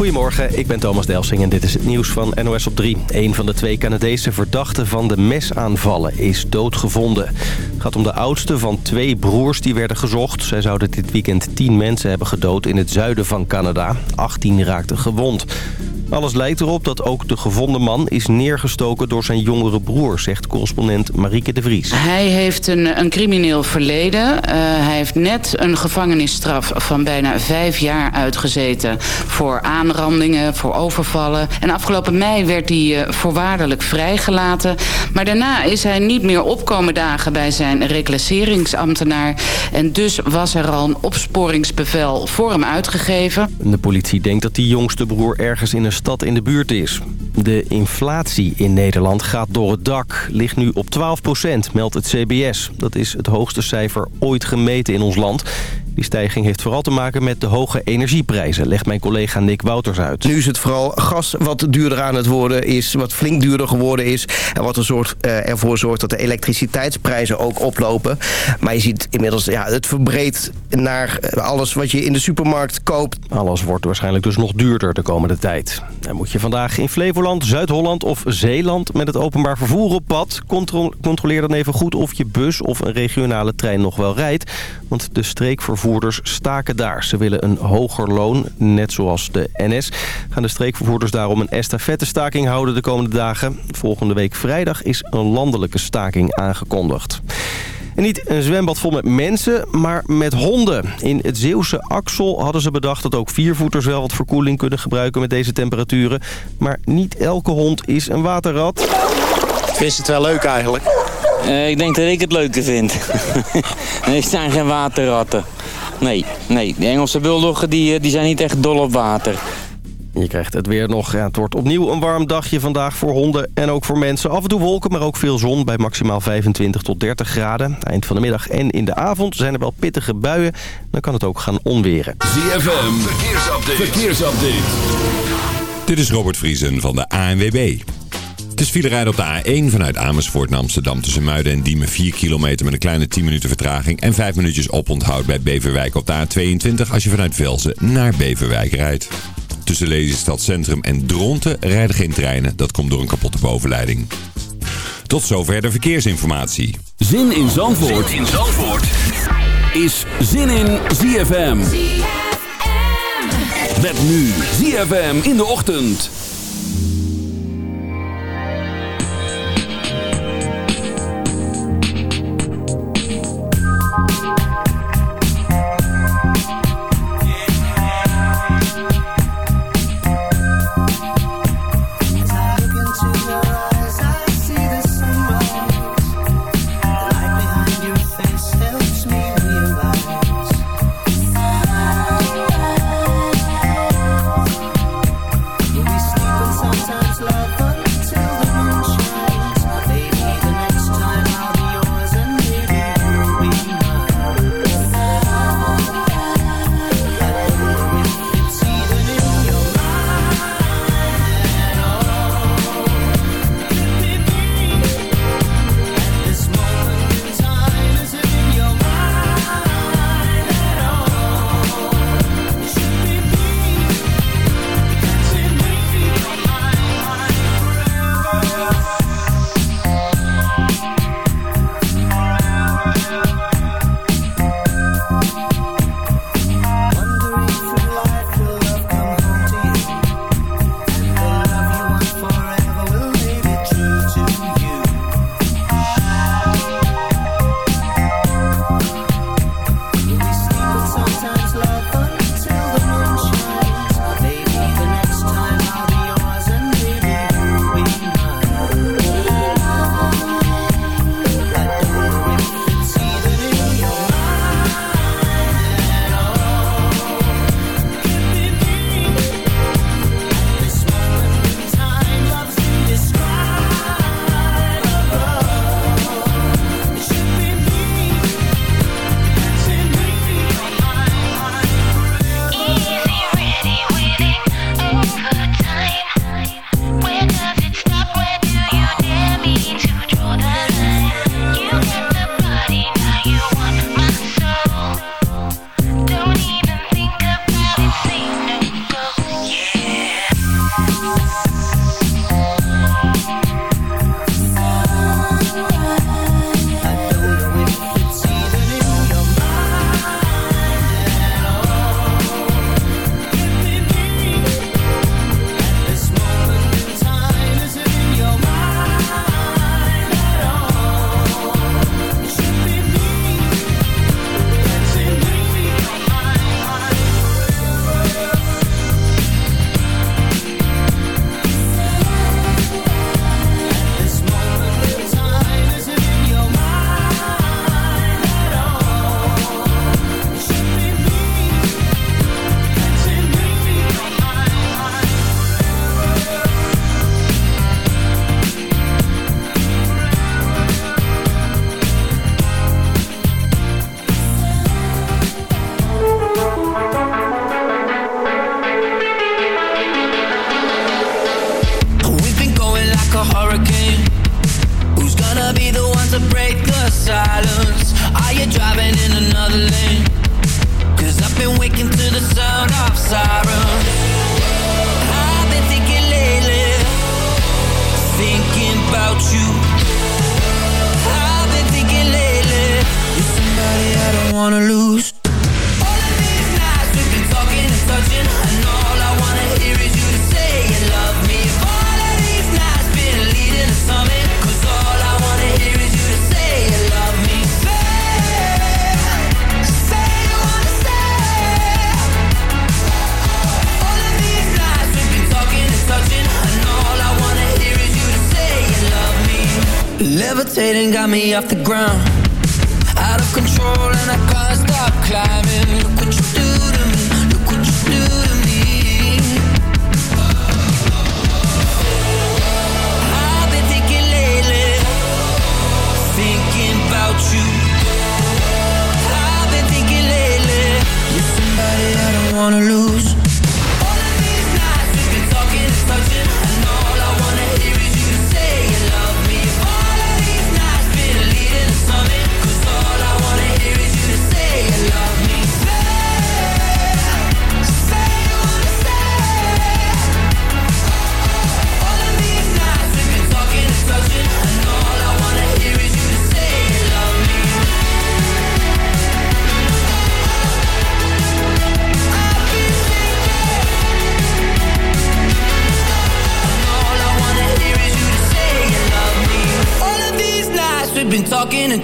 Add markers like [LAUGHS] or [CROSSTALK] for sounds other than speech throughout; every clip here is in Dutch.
Goedemorgen, ik ben Thomas Delsing en dit is het nieuws van NOS op 3. Een van de twee Canadese verdachten van de mesaanvallen is doodgevonden. Het gaat om de oudste van twee broers die werden gezocht. Zij zouden dit weekend 10 mensen hebben gedood in het zuiden van Canada. 18 raakten gewond. Alles lijkt erop dat ook de gevonden man is neergestoken door zijn jongere broer, zegt correspondent Marieke de Vries. Hij heeft een, een crimineel verleden. Uh, hij heeft net een gevangenisstraf van bijna vijf jaar uitgezeten voor aanrandingen, voor overvallen. En afgelopen mei werd hij uh, voorwaardelijk vrijgelaten. Maar daarna is hij niet meer opkomen dagen bij zijn reclasseringsambtenaar. En dus was er al een opsporingsbevel voor hem uitgegeven. De politie denkt dat die jongste broer ergens in een stad in de buurt is. De inflatie in Nederland gaat door het dak. Ligt nu op 12% meldt het CBS. Dat is het hoogste cijfer ooit gemeten in ons land. Die stijging heeft vooral te maken met de hoge energieprijzen, legt mijn collega Nick Wouters uit. Nu is het vooral gas wat duurder aan het worden is, wat flink duurder geworden is. En wat er zorgt, uh, ervoor zorgt dat de elektriciteitsprijzen ook oplopen. Maar je ziet inmiddels, ja, het verbreedt naar alles wat je in de supermarkt koopt. Alles wordt waarschijnlijk dus nog duurder de komende tijd. En moet je vandaag in Flevoland, Zuid-Holland of Zeeland met het openbaar vervoer op pad... controleer dan even goed of je bus of een regionale trein nog wel rijdt. Want de streekvervoer streekvervoerders staken daar. Ze willen een hoger loon, net zoals de NS. Gaan de streekvervoerders daarom een estafette-staking houden de komende dagen. Volgende week vrijdag is een landelijke staking aangekondigd. En niet een zwembad vol met mensen, maar met honden. In het Zeeuwse Axel hadden ze bedacht dat ook viervoeters wel wat verkoeling kunnen gebruiken met deze temperaturen. Maar niet elke hond is een waterrat. Vind je het wel leuk eigenlijk? Uh, ik denk dat ik het leuker vind. [LAUGHS] er zijn geen waterratten. Nee, nee. De Engelse buldoggen die, eh, die zijn niet echt dol op water. Je krijgt het weer nog. Ja, het wordt opnieuw een warm dagje vandaag voor honden en ook voor mensen. Af en toe wolken, maar ook veel zon bij maximaal 25 tot 30 graden. Eind van de middag en in de avond zijn er wel pittige buien. Dan kan het ook gaan onweren. ZFM, verkeersupdate. verkeersupdate. Dit is Robert Vriesen van de ANWB. Het is file rijden op de A1 vanuit Amersfoort naar Amsterdam tussen Muiden en Diemen 4 kilometer met een kleine 10 minuten vertraging en 5 minuutjes oponthoud bij Beverwijk op de A22 als je vanuit Velzen naar Beverwijk rijdt. Tussen Lelystad Centrum en Dronten rijden geen treinen, dat komt door een kapotte bovenleiding. Tot zover de verkeersinformatie. Zin in Zandvoort, zin in Zandvoort. is Zin in ZFM. ZFM. Met nu ZFM in de ochtend.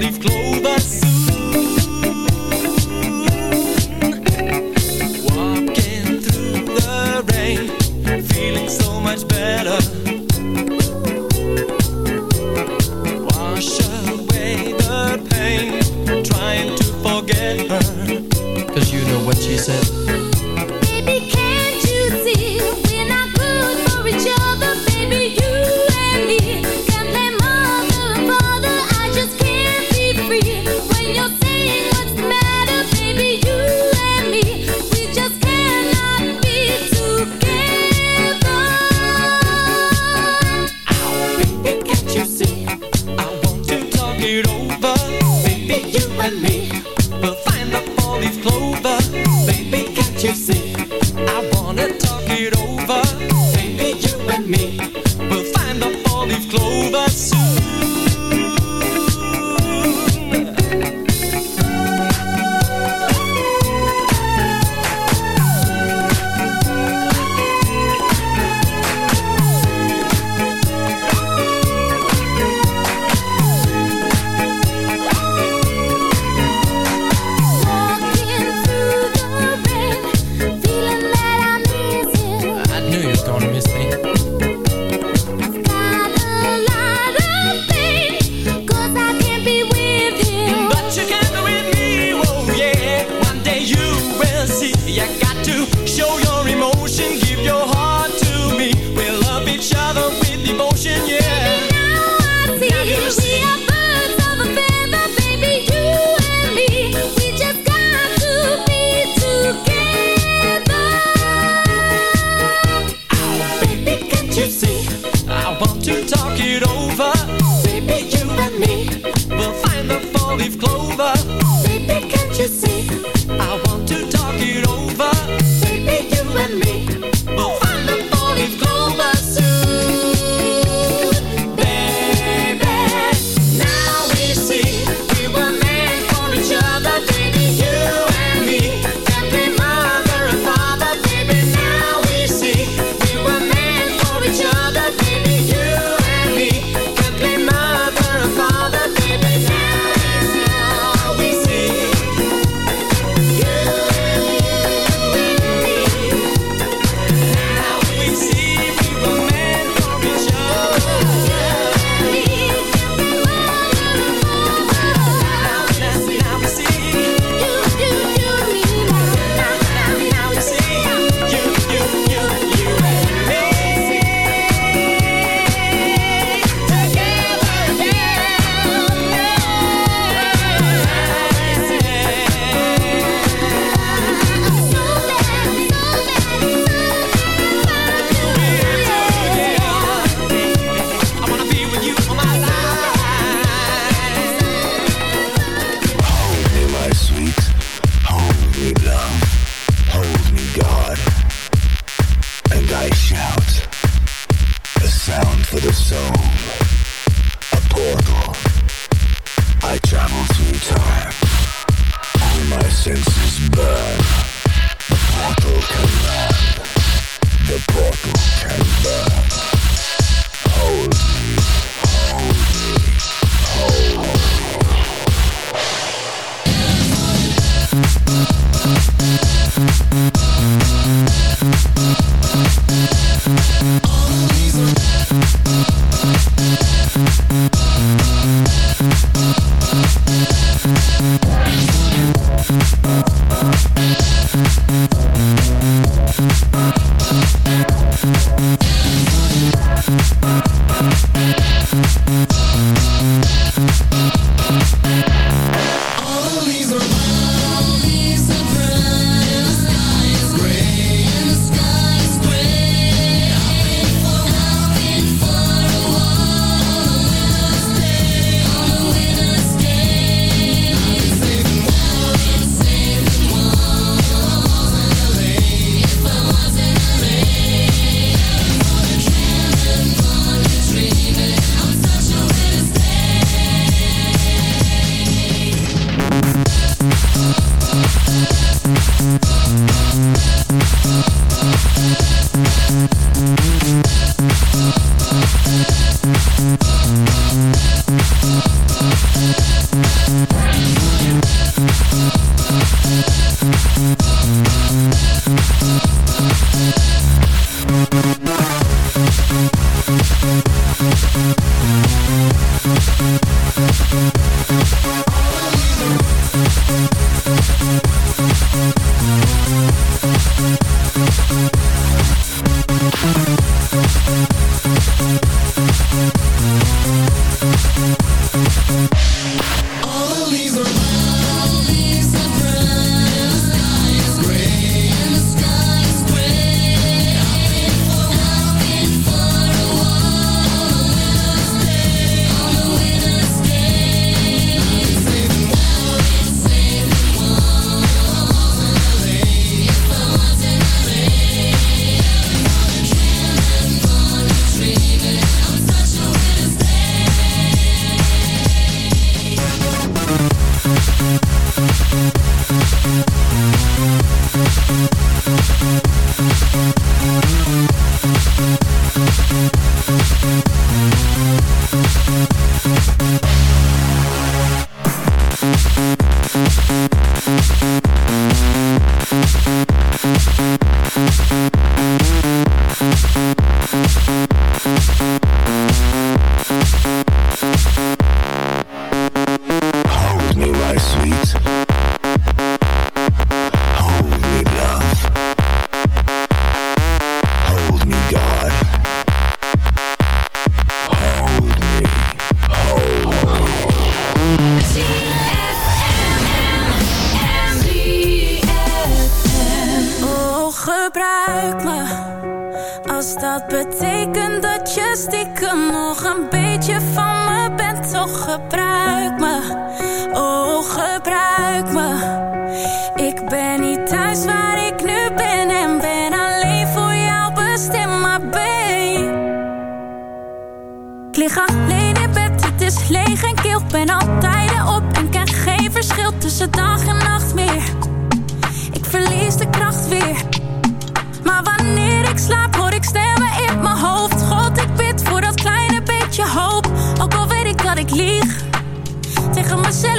lief kloof. you see? I want to talk it over. Maybe you and me will find the four-leaf clover.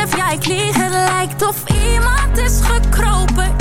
Of jij ik. Het lijkt of iemand is gekropen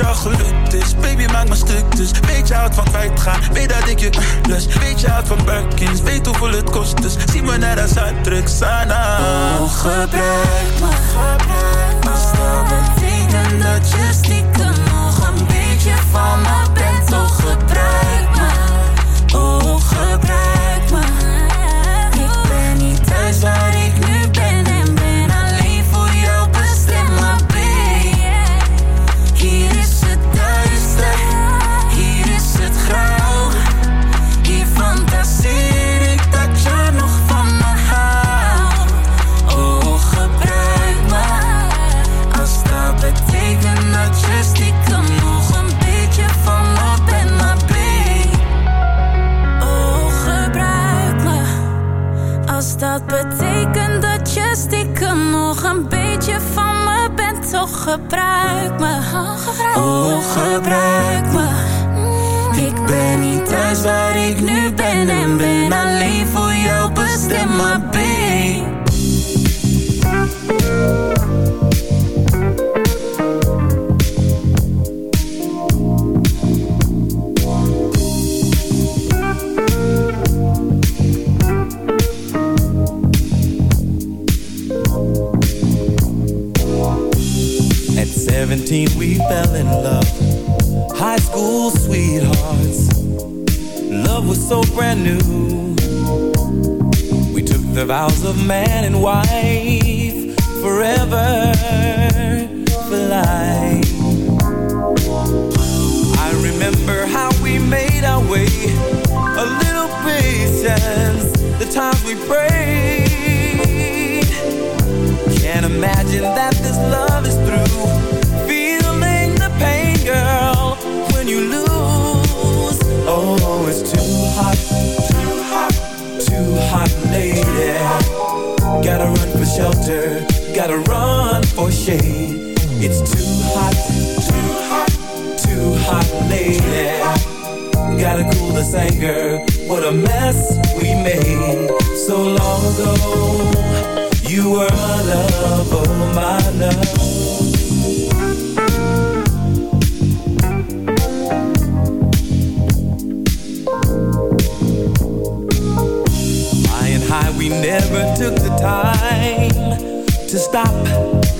jouw gelukt is. Baby maak me stuk dus. Weet je houdt van kwijtgaan? Weet dat ik je dus Weet je houdt van buikjes Weet hoeveel het kost dus. Zie me naar dat zuidruk sana Oh gebruik me gebruik me Stel betekent dat je stiekem nog een beetje van mijn bent Oh gebruik me It's too hot, too hot, too hot, lady. Gotta cool this anger. What a mess we made so long ago. You were my love, oh my love. Flying High, we never took the time to stop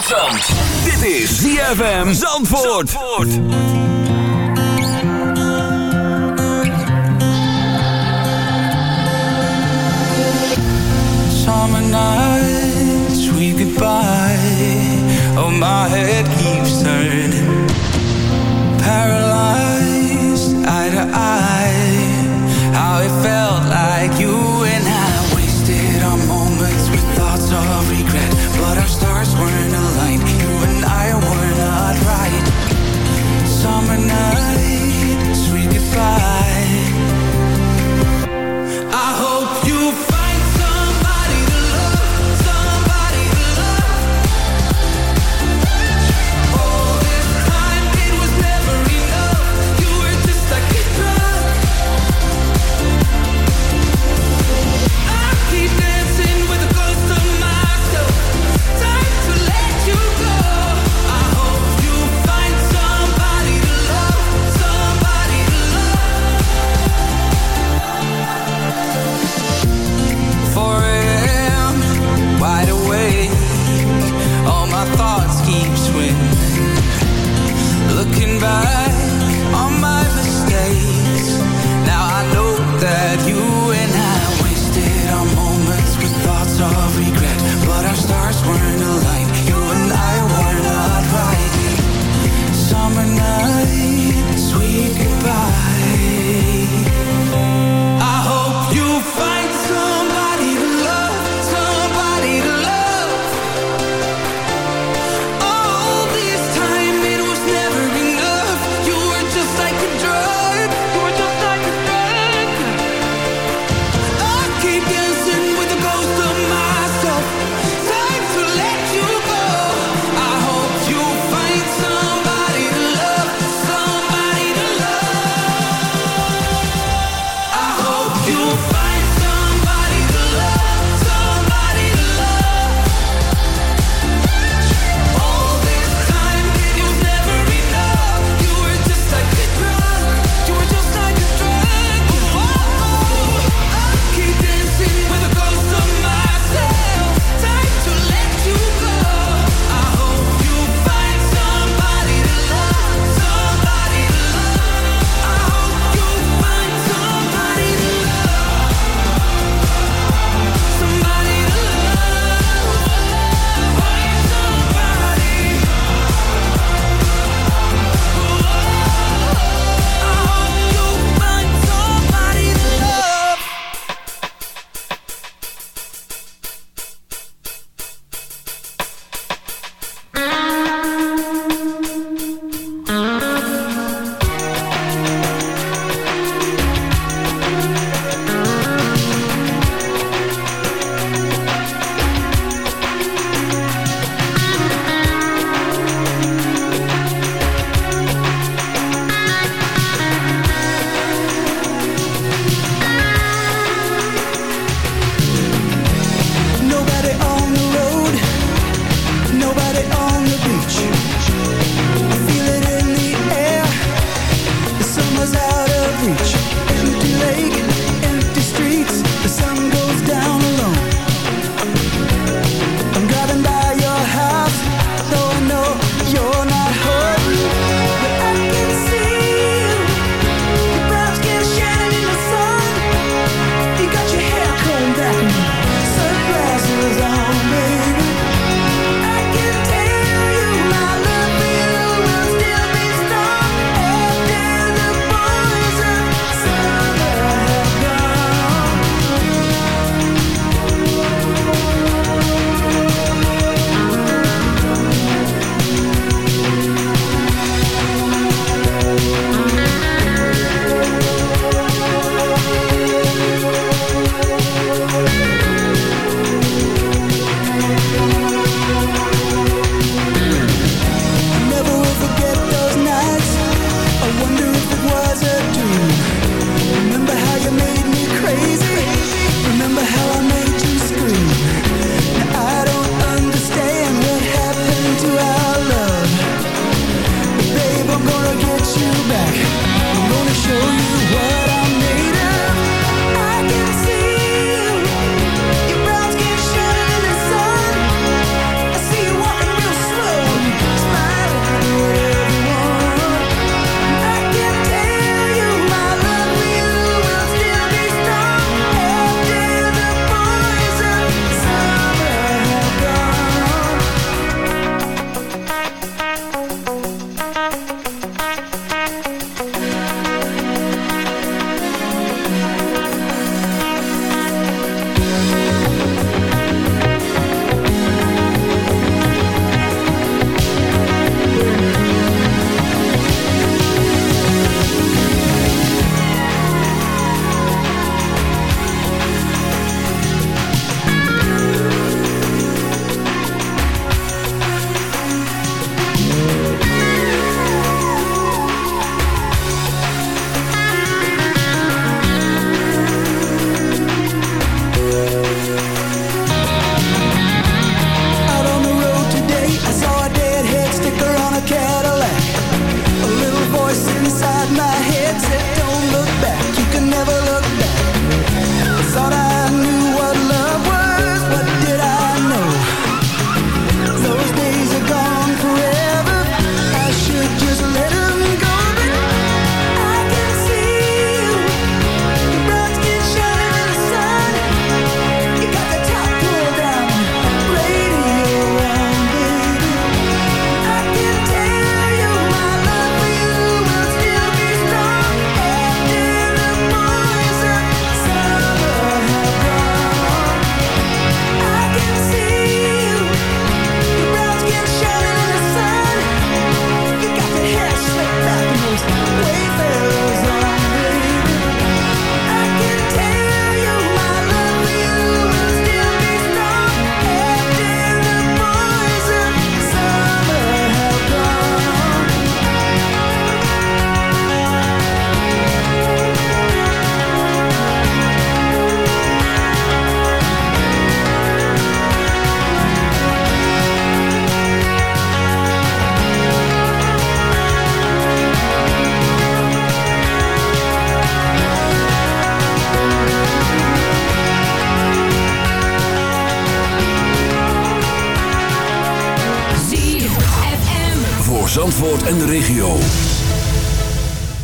uit Zand. Dit is ZFM Zandvoort. Zandvoort. summer nights we goodbye. Oh, my head.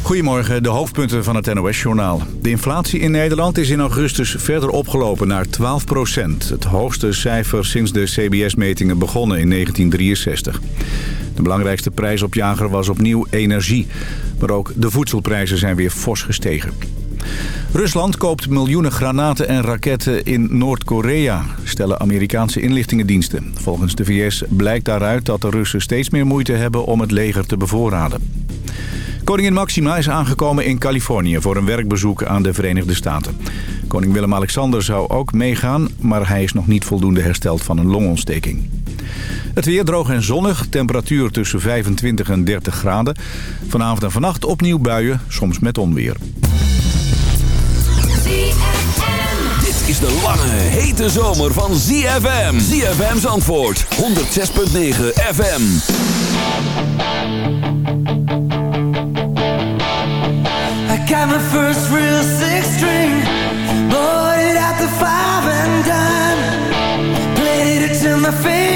Goedemorgen, de hoofdpunten van het NOS-journaal. De inflatie in Nederland is in augustus verder opgelopen naar 12 Het hoogste cijfer sinds de CBS-metingen begonnen in 1963. De belangrijkste prijsopjager was opnieuw energie. Maar ook de voedselprijzen zijn weer fors gestegen. Rusland koopt miljoenen granaten en raketten in Noord-Korea, stellen Amerikaanse inlichtingendiensten. Volgens de VS blijkt daaruit dat de Russen steeds meer moeite hebben om het leger te bevoorraden. Koningin Maxima is aangekomen in Californië voor een werkbezoek aan de Verenigde Staten. Koning Willem-Alexander zou ook meegaan, maar hij is nog niet voldoende hersteld van een longontsteking. Het weer droog en zonnig, temperatuur tussen 25 en 30 graden. Vanavond en vannacht opnieuw buien, soms met onweer. Dit is de lange, hete zomer van ZFM. ZFM's antwoord, 106.9 FM. Got my first real six string. Bought it at the five and dime. Played it my face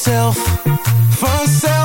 Vanzelf, vanzelf, vanzelf,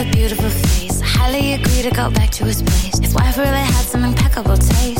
a beautiful face. I highly agree to go back to his place. His wife really had some impeccable taste.